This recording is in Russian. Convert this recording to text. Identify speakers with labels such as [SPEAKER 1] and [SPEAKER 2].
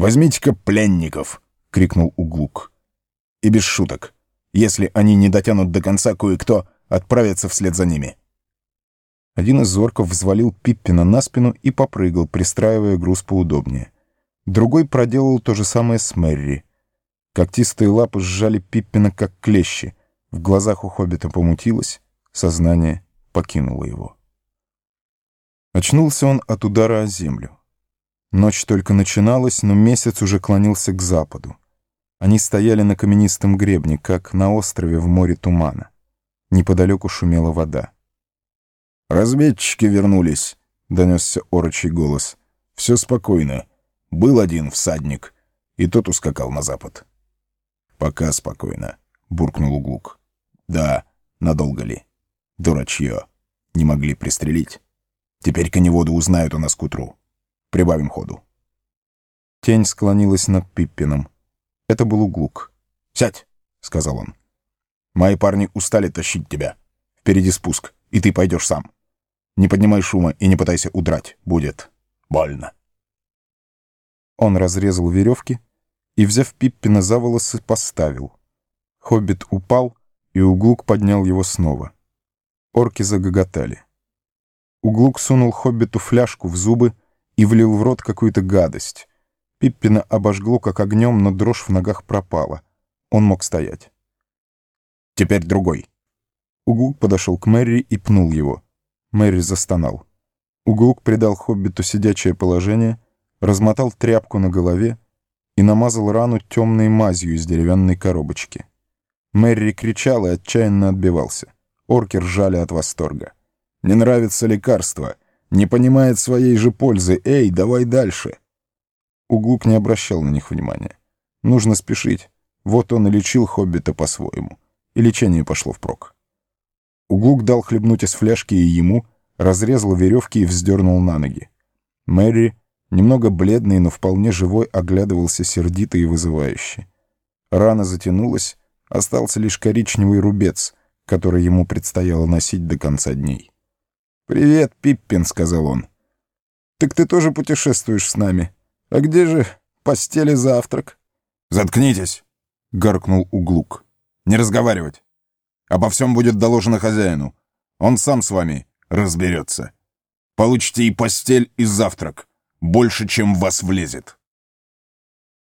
[SPEAKER 1] «Возьмите-ка пленников!» — крикнул Углук. «И без шуток. Если они не дотянут до конца, кое-кто отправится вслед за ними». Один из зорков взвалил Пиппина на спину и попрыгал, пристраивая груз поудобнее. Другой проделал то же самое с Мэри. Когтистые лапы сжали Пиппина, как клещи. В глазах у хоббита помутилось, сознание покинуло его. Очнулся он от удара о землю. Ночь только начиналась, но месяц уже клонился к западу. Они стояли на каменистом гребне, как на острове в море тумана. Неподалеку шумела вода.
[SPEAKER 2] «Разведчики вернулись», — донесся орочий голос. «Все спокойно. Был один всадник, и тот ускакал на запад». «Пока спокойно», — буркнул Углук. «Да, надолго ли? Дурачье. Не могли пристрелить. Теперь коневоды узнают о нас к утру. Прибавим ходу».
[SPEAKER 1] Тень склонилась над Пиппином. Это был Углук.
[SPEAKER 2] «Сядь», — сказал он. «Мои парни устали тащить тебя. Впереди спуск, и ты пойдешь сам. Не поднимай шума и не пытайся удрать. Будет больно».
[SPEAKER 1] Он разрезал веревки и, взяв Пиппина за волосы, поставил. Хоббит упал, и Углук поднял его снова. Орки загоготали. Углук сунул Хоббиту фляжку в зубы и влил в рот какую-то гадость. Пиппина обожгло как огнем, но дрожь в ногах пропала. Он мог стоять.
[SPEAKER 2] «Теперь другой».
[SPEAKER 1] Углук подошел к Мэри и пнул его. Мэри застонал. Углук придал Хоббиту сидячее положение, размотал тряпку на голове и намазал рану темной мазью из деревянной коробочки. Мэри кричал и отчаянно отбивался. Орки ржали от восторга.
[SPEAKER 2] «Не нравится лекарство. Не понимает своей же пользы. Эй, давай дальше!»
[SPEAKER 1] Углук не обращал на них внимания. Нужно спешить. Вот он и лечил Хоббита по-своему. И лечение пошло впрок. Углук дал хлебнуть из фляжки и ему, разрезал веревки и вздернул на ноги. Мэри, немного бледный, но вполне живой, оглядывался сердито и вызывающе. Рана затянулась, остался лишь коричневый рубец, который ему предстояло носить до конца дней.
[SPEAKER 2] «Привет, Пиппин», — сказал он. «Так ты тоже путешествуешь с нами?» «А где же постель и завтрак?» «Заткнитесь!» — гаркнул Углук. «Не разговаривать. Обо всем будет доложено хозяину. Он сам с вами разберется. Получите и постель, и завтрак. Больше, чем вас влезет».